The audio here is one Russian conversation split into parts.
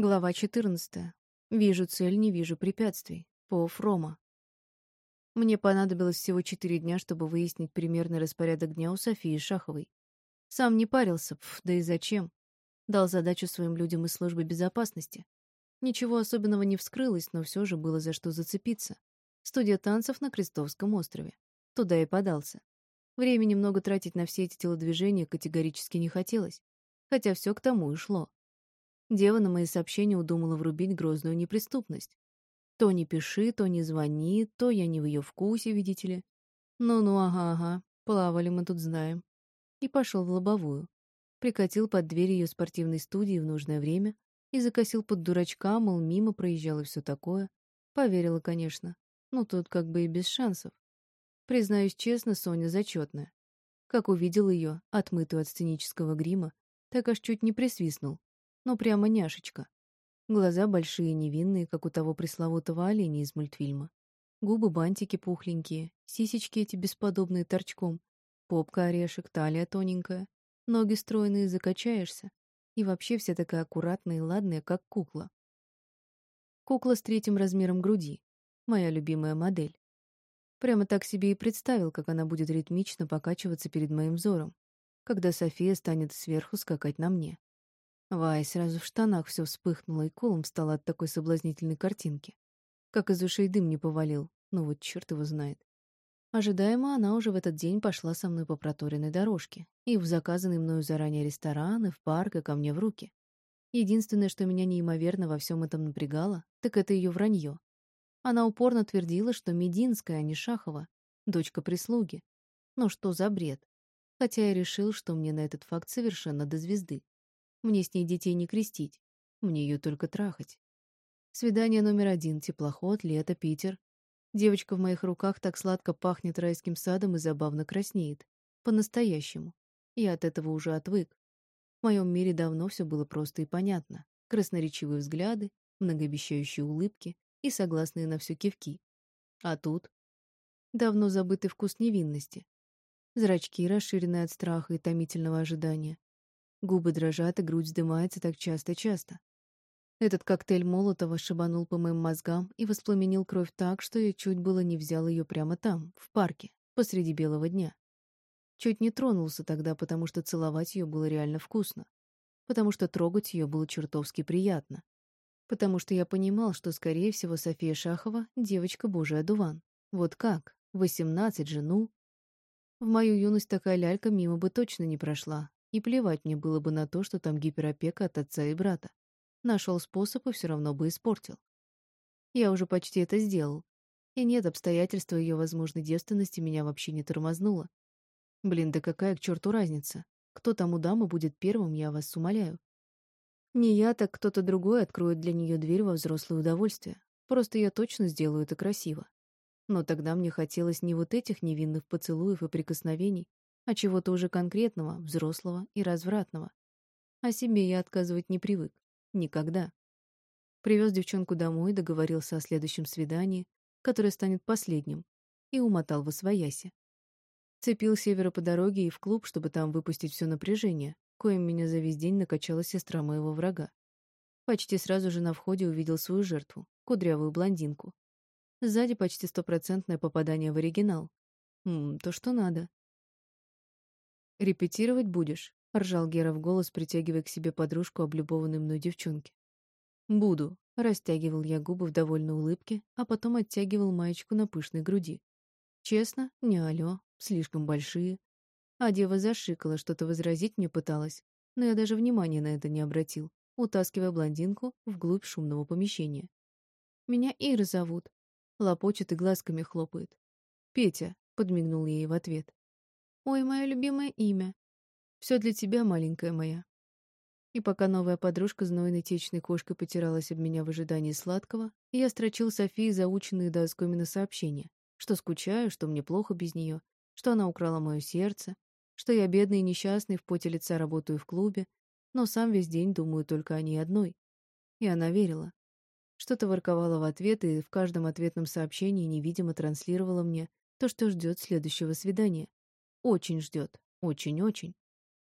Глава 14. Вижу цель, не вижу препятствий. По Фрома. Мне понадобилось всего четыре дня, чтобы выяснить примерный распорядок дня у Софии Шаховой. Сам не парился, пф, да и зачем. Дал задачу своим людям из службы безопасности. Ничего особенного не вскрылось, но все же было за что зацепиться. Студия танцев на Крестовском острове. Туда и подался. Времени много тратить на все эти телодвижения категорически не хотелось. Хотя все к тому и шло. Дева на мои сообщения удумала врубить грозную неприступность. То не пиши, то не звони, то я не в ее вкусе, видите ли. Ну-ну, ага-ага, плавали мы тут знаем. И пошел в лобовую. Прикатил под дверь ее спортивной студии в нужное время и закосил под дурачка, мол, мимо проезжал и все такое. Поверила, конечно. Ну, тут как бы и без шансов. Признаюсь честно, Соня зачетная. Как увидел ее, отмытую от сценического грима, так аж чуть не присвистнул но прямо няшечка. Глаза большие, невинные, как у того пресловутого оленя из мультфильма. Губы бантики пухленькие, сисечки эти бесподобные торчком, попка орешек, талия тоненькая, ноги стройные, закачаешься. И вообще вся такая аккуратная и ладная, как кукла. Кукла с третьим размером груди. Моя любимая модель. Прямо так себе и представил, как она будет ритмично покачиваться перед моим взором, когда София станет сверху скакать на мне. Вай, сразу в штанах все вспыхнуло и колом стало от такой соблазнительной картинки. Как из ушей дым не повалил, ну вот черт его знает. Ожидаемо она уже в этот день пошла со мной по проторенной дорожке, и в заказанный мною заранее ресторан, и в парк, и ко мне в руки. Единственное, что меня неимоверно во всем этом напрягало, так это ее вранье. Она упорно твердила, что Мединская, а не Шахова, дочка прислуги. Ну что за бред? Хотя я решил, что мне на этот факт совершенно до звезды. Мне с ней детей не крестить. Мне ее только трахать. Свидание номер один. Теплоход, лето, Питер. Девочка в моих руках так сладко пахнет райским садом и забавно краснеет. По-настоящему. Я от этого уже отвык. В моем мире давно все было просто и понятно. Красноречивые взгляды, многообещающие улыбки и согласные на все кивки. А тут давно забытый вкус невинности. Зрачки, расширенные от страха и томительного ожидания. Губы дрожат, и грудь вздымается так часто-часто. Этот коктейль Молотова шибанул по моим мозгам и воспламенил кровь так, что я чуть было не взял ее прямо там, в парке, посреди белого дня. Чуть не тронулся тогда, потому что целовать ее было реально вкусно. Потому что трогать ее было чертовски приятно. Потому что я понимал, что, скорее всего, София Шахова — девочка божий одуван. Вот как? Восемнадцать жену. В мою юность такая лялька мимо бы точно не прошла, и плевать мне было бы на то, что там гиперопека от отца и брата. Нашел способ и все равно бы испортил. Я уже почти это сделал. И нет, обстоятельства ее возможной девственности меня вообще не тормознуло. Блин, да какая к черту разница? Кто там у дамы будет первым, я вас умоляю. Не я, так кто-то другой откроет для нее дверь во взрослое удовольствие. Просто я точно сделаю это красиво. Но тогда мне хотелось не вот этих невинных поцелуев и прикосновений, а чего-то уже конкретного, взрослого и развратного. О себе я отказывать не привык. Никогда. Привез девчонку домой, договорился о следующем свидании, которое станет последним, и умотал в освояси. Цепил севера по дороге и в клуб, чтобы там выпустить все напряжение, коим меня за весь день накачала сестра моего врага. Почти сразу же на входе увидел свою жертву, кудрявую блондинку. Сзади почти стопроцентное попадание в оригинал. Ммм, то, что надо. «Репетировать будешь?» — ржал Гера в голос, притягивая к себе подружку облюбованной мной девчонки. «Буду», — растягивал я губы в довольной улыбке, а потом оттягивал маечку на пышной груди. Честно, не алё, слишком большие. А дева зашикала, что-то возразить мне пыталась, но я даже внимания на это не обратил, утаскивая блондинку вглубь шумного помещения. «Меня Ира зовут», — лопочет и глазками хлопает. «Петя», — подмигнул ей в ответ. Ой, мое любимое имя. Все для тебя, маленькая моя. И пока новая подружка знойной течной кошкой потиралась об меня в ожидании сладкого, я строчил Софии заученные до оскомина сообщения, что скучаю, что мне плохо без нее, что она украла мое сердце, что я бедный и несчастный в поте лица работаю в клубе, но сам весь день думаю только о ней одной. И она верила. Что-то ворковала в ответ, и в каждом ответном сообщении невидимо транслировала мне то, что ждет следующего свидания. Очень ждет. Очень-очень.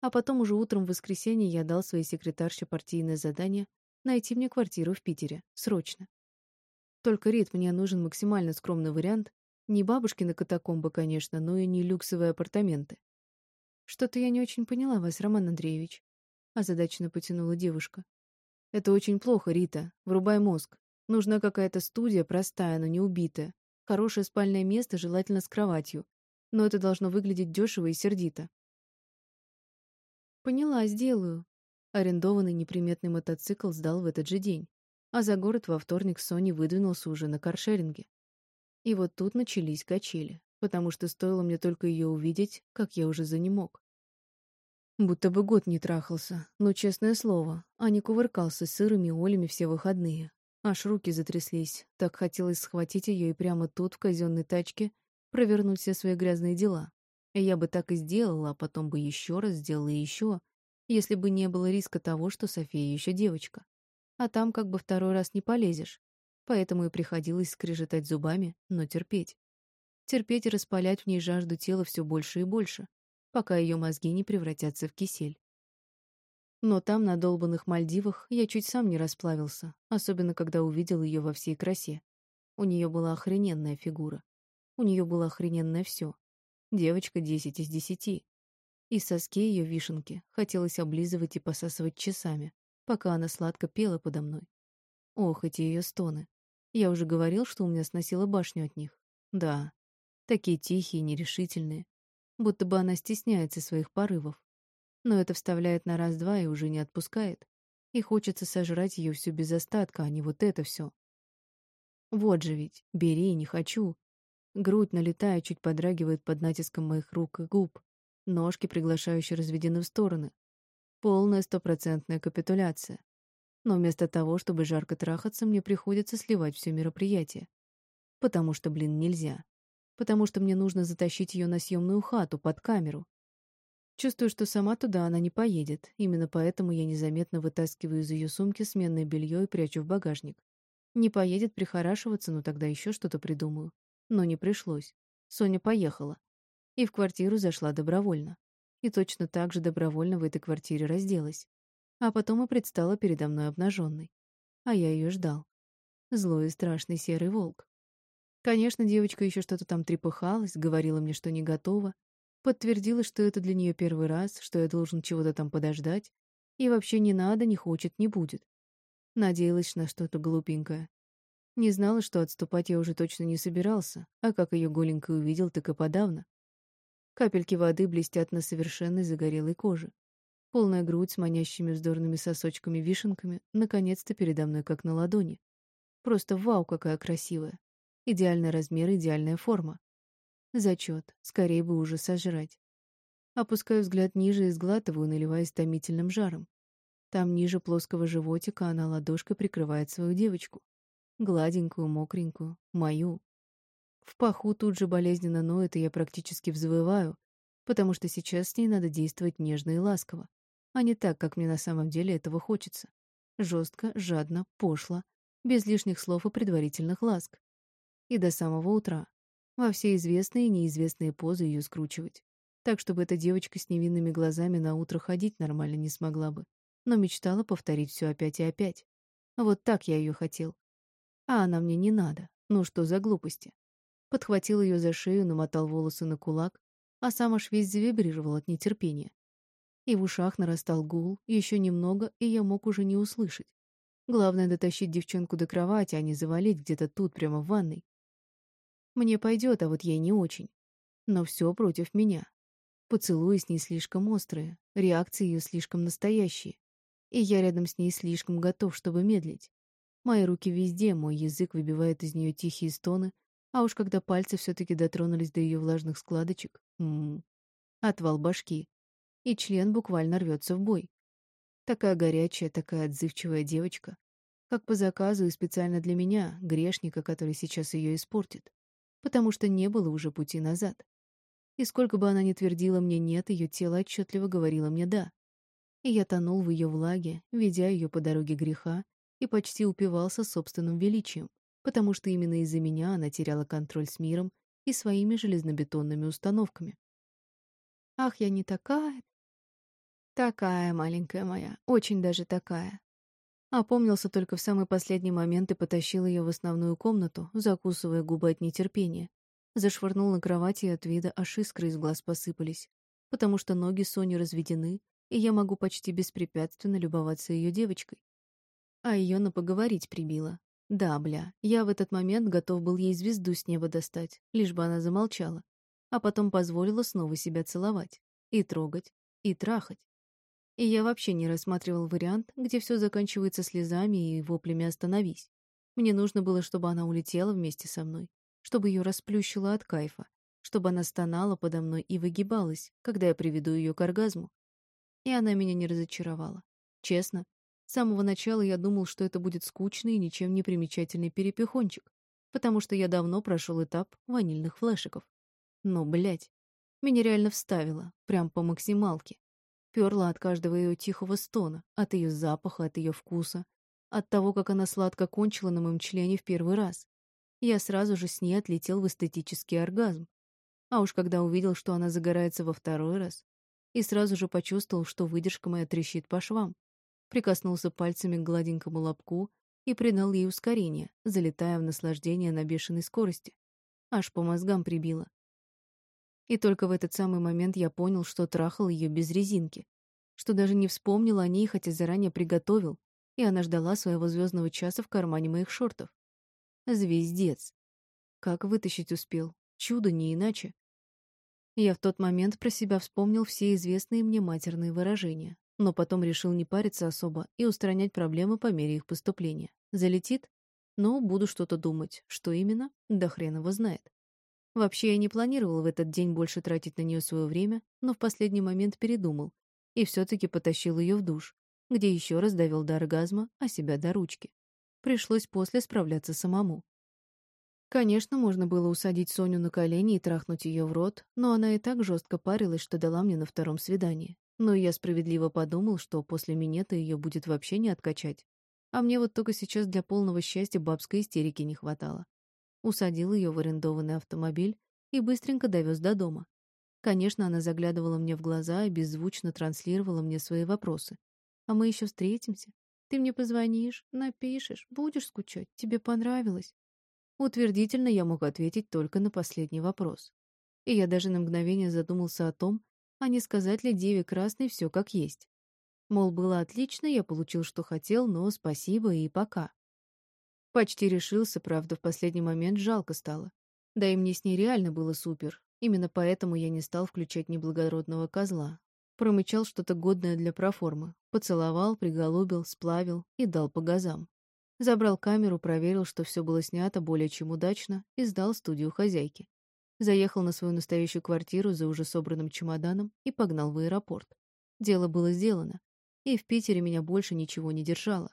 А потом уже утром в воскресенье я дал своей секретарше партийное задание найти мне квартиру в Питере. Срочно. Только, Рит, мне нужен максимально скромный вариант. Не бабушкины катакомбы, конечно, но и не люксовые апартаменты. Что-то я не очень поняла вас, Роман Андреевич. Озадаченно потянула девушка. Это очень плохо, Рита. Врубай мозг. Нужна какая-то студия, простая, но не убитая. Хорошее спальное место, желательно с кроватью. Но это должно выглядеть дешево и сердито. Поняла, сделаю. Арендованный неприметный мотоцикл сдал в этот же день. А за город во вторник Сони выдвинулся уже на каршеринге. И вот тут начались качели, потому что стоило мне только ее увидеть, как я уже занемог. Будто бы год не трахался, но, честное слово, а кувыркался с сырыми олями все выходные. Аж руки затряслись, так хотелось схватить ее и прямо тут, в казенной тачке, провернуть все свои грязные дела. Я бы так и сделала, а потом бы еще раз сделала и еще, если бы не было риска того, что София еще девочка. А там как бы второй раз не полезешь. Поэтому и приходилось скрежетать зубами, но терпеть. Терпеть и распалять в ней жажду тела все больше и больше, пока ее мозги не превратятся в кисель. Но там, на долбанных Мальдивах, я чуть сам не расплавился, особенно когда увидел ее во всей красе. У нее была охрененная фигура. У нее было охрененное все. Девочка десять из десяти. И соски ее вишенки хотелось облизывать и посасывать часами, пока она сладко пела подо мной. Ох, эти ее стоны. Я уже говорил, что у меня сносило башню от них. Да, такие тихие, нерешительные. Будто бы она стесняется своих порывов. Но это вставляет на раз-два и уже не отпускает. И хочется сожрать ее всю без остатка, а не вот это все. Вот же ведь, бери, не хочу. Грудь, налетая, чуть подрагивает под натиском моих рук и губ. Ножки приглашающе разведены в стороны. Полная стопроцентная капитуляция. Но вместо того, чтобы жарко трахаться, мне приходится сливать все мероприятие. Потому что, блин, нельзя. Потому что мне нужно затащить ее на съемную хату, под камеру. Чувствую, что сама туда она не поедет. Именно поэтому я незаметно вытаскиваю из ее сумки сменное белье и прячу в багажник. Не поедет прихорашиваться, но тогда еще что-то придумаю. Но не пришлось. Соня поехала и в квартиру зашла добровольно. И точно так же добровольно в этой квартире разделась. А потом и предстала передо мной обнаженной. А я ее ждал. Злой и страшный серый волк. Конечно, девочка еще что-то там трепыхалась, говорила мне, что не готова, подтвердила, что это для нее первый раз, что я должен чего-то там подождать, и вообще не надо, не хочет, не будет. Надеялась на что-то глупенькое. Не знала, что отступать я уже точно не собирался, а как ее голенько увидел, так и подавно. Капельки воды блестят на совершенной загорелой коже. Полная грудь с манящими вздорными сосочками-вишенками наконец-то передо мной как на ладони. Просто вау, какая красивая. Идеальный размер, идеальная форма. Зачет. Скорее бы уже сожрать. Опускаю взгляд ниже и сглатываю, наливаясь томительным жаром. Там ниже плоского животика она ладошкой прикрывает свою девочку. Гладенькую, мокренькую, мою. В паху тут же болезненно ноет, и я практически взвываю, потому что сейчас с ней надо действовать нежно и ласково, а не так, как мне на самом деле этого хочется. Жестко, жадно, пошло, без лишних слов и предварительных ласк. И до самого утра. Во все известные и неизвестные позы ее скручивать. Так, чтобы эта девочка с невинными глазами на утро ходить нормально не смогла бы. Но мечтала повторить все опять и опять. Вот так я ее хотел. А она мне не надо. Ну что за глупости? подхватил ее за шею, намотал волосы на кулак, а сам аж весь завибрировал от нетерпения. И в ушах нарастал гул, еще немного, и я мог уже не услышать. Главное — дотащить девчонку до кровати, а не завалить где-то тут, прямо в ванной. Мне пойдет, а вот ей не очень. Но все против меня. Поцелуи с ней слишком острые, реакции ее слишком настоящие. И я рядом с ней слишком готов, чтобы медлить. Мои руки везде, мой язык выбивает из нее тихие стоны, а уж когда пальцы все-таки дотронулись до ее влажных складочек, м, -м, отвал башки. И член буквально рвется в бой. Такая горячая, такая отзывчивая девочка. Как по заказу и специально для меня, грешника, который сейчас ее испортит. Потому что не было уже пути назад. И сколько бы она ни твердила мне «нет», ее тело отчетливо говорило мне «да». И я тонул в ее влаге, ведя ее по дороге греха, и почти упивался собственным величием потому что именно из-за меня она теряла контроль с миром и своими железнобетонными установками. Ах, я не такая. Такая, маленькая моя, очень даже такая. Опомнился только в самый последний момент и потащил ее в основную комнату, закусывая губы от нетерпения. Зашвырнул на кровати, и от вида аж искры из глаз посыпались, потому что ноги Сони разведены, и я могу почти беспрепятственно любоваться ее девочкой. А ее на поговорить прибило. Да, бля, я в этот момент готов был ей звезду с неба достать, лишь бы она замолчала, а потом позволила снова себя целовать, и трогать, и трахать. И я вообще не рассматривал вариант, где все заканчивается слезами и воплями «остановись». Мне нужно было, чтобы она улетела вместе со мной, чтобы ее расплющило от кайфа, чтобы она стонала подо мной и выгибалась, когда я приведу ее к оргазму. И она меня не разочаровала. Честно, с самого начала я думал, что это будет скучный и ничем не примечательный перепихончик, потому что я давно прошел этап ванильных флешиков. Но, блядь, меня реально вставило, прям по максималке. Перла от каждого ее тихого стона, от ее запаха, от ее вкуса, от того, как она сладко кончила на моем члене в первый раз. Я сразу же с ней отлетел в эстетический оргазм. А уж когда увидел, что она загорается во второй раз, и сразу же почувствовал, что выдержка моя трещит по швам, прикоснулся пальцами к гладенькому лобку и придал ей ускорение, залетая в наслаждение на бешеной скорости. Аж по мозгам прибило. И только в этот самый момент я понял, что трахал ее без резинки, что даже не вспомнил о ней, хотя заранее приготовил, и она ждала своего звездного часа в кармане моих шортов. Звездец. Как вытащить успел? Чудо не иначе. Я в тот момент про себя вспомнил все известные мне матерные выражения, но потом решил не париться особо и устранять проблемы по мере их поступления. Залетит? Ну, буду что-то думать. Что именно? Да хрен его знает. Вообще, я не планировал в этот день больше тратить на нее свое время, но в последний момент передумал и все-таки потащил ее в душ, где еще раз довел до оргазма, а себя до ручки. Пришлось после справляться самому. Конечно, можно было усадить Соню на колени и трахнуть ее в рот, но она и так жестко парилась, что дала мне на втором свидании. Но я справедливо подумал, что после минета ее будет вообще не откачать. А мне вот только сейчас для полного счастья бабской истерики не хватало усадил ее в арендованный автомобиль и быстренько довез до дома. Конечно, она заглядывала мне в глаза и беззвучно транслировала мне свои вопросы. «А мы еще встретимся? Ты мне позвонишь, напишешь, будешь скучать, тебе понравилось?» Утвердительно я мог ответить только на последний вопрос. И я даже на мгновение задумался о том, а не сказать ли Деве Красной все как есть. Мол, было отлично, я получил, что хотел, но спасибо и пока. Почти решился, правда, в последний момент жалко стало. Да и мне с ней реально было супер. Именно поэтому я не стал включать неблагородного козла. Промычал что-то годное для проформы. Поцеловал, приголубил, сплавил и дал по газам. Забрал камеру, проверил, что все было снято более чем удачно, и сдал студию хозяйки. Заехал на свою настоящую квартиру за уже собранным чемоданом и погнал в аэропорт. Дело было сделано, и в Питере меня больше ничего не держало.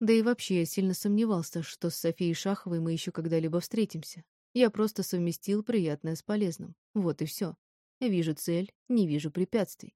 Да и вообще я сильно сомневался, что с Софией Шаховой мы еще когда-либо встретимся. Я просто совместил приятное с полезным. Вот и все. Вижу цель, не вижу препятствий.